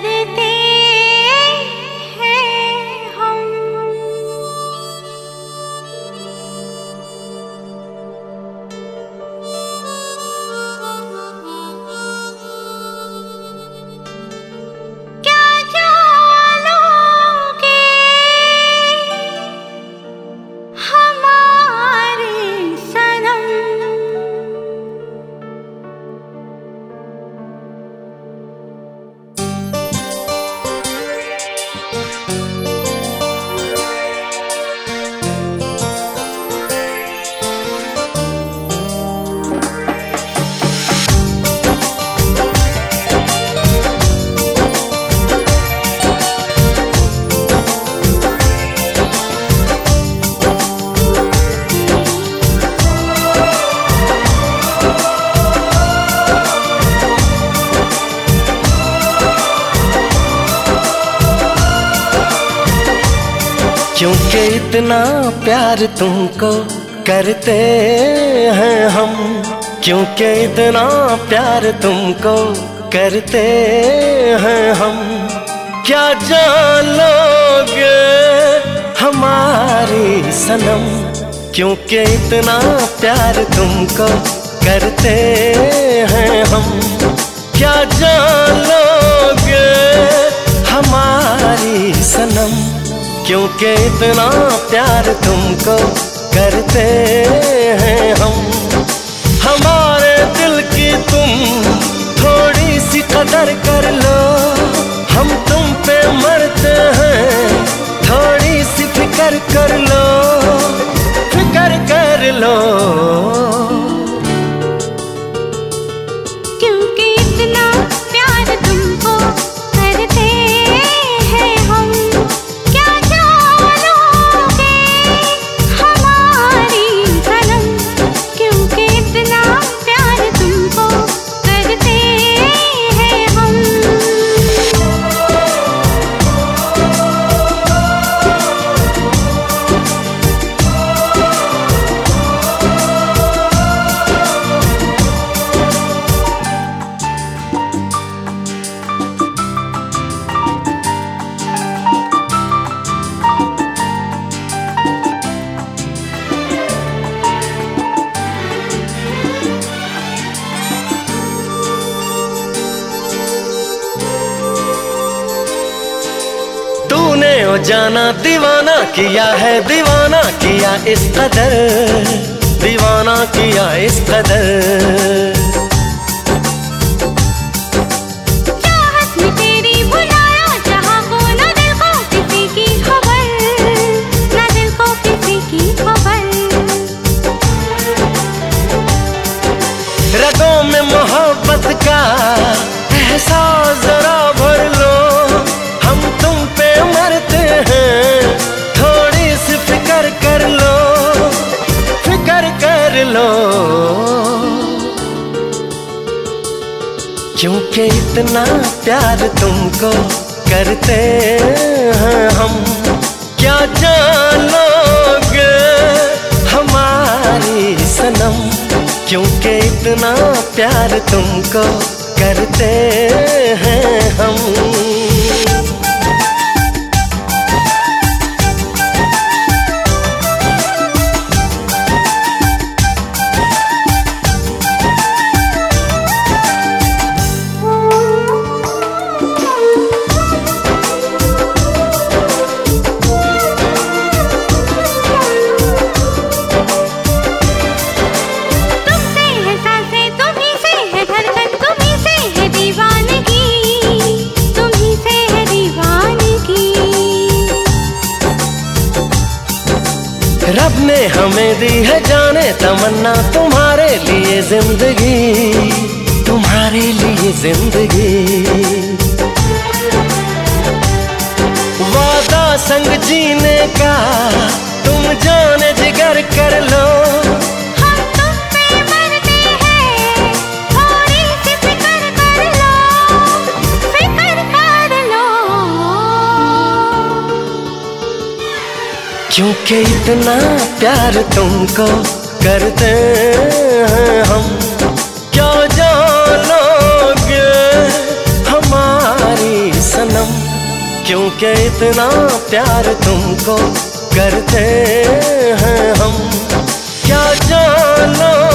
करते इतना प्यार तुमको करते हैं हम। क्योंकि इतना प्यार तुमको करते हैं हम। क्या जान लोगे हमारी सनम? क्योंकि इतना प्यार तुमको करते हैं हम। क्या जान लोगे क्योंकि इतना प्यार तुमको करते हैं हम। हमारे दिल की तुम थोड़ी सी कदर कर लो। हम तुम पे मरते हैं, थोड़ी सी फ़िक्र कर लो। जाना दीवाना किया है दीवाना किया इस कदर दीवाना किया इस कदर। रगों में मोहब्बत का एहसास जरा लो। क्योंकि इतना प्यार तुमको करते हैं हम, क्या जानोगे हमारी सनम? क्योंकि इतना प्यार तुमको करते हैं हम। रब ने हमें दी है जाने तमन्ना तुम्हारे लिए ज़िंदगी। तुम्हारे लिए ज़िंदगी। वादा संग जीने का तुम जाने जिगर कर लो। क्योंकि इतना प्यार तुमको करते हैं हम। क्या जानोगे हमारी सनम? क्योंकि इतना प्यार तुमको करते हैं हम। क्या जानोगे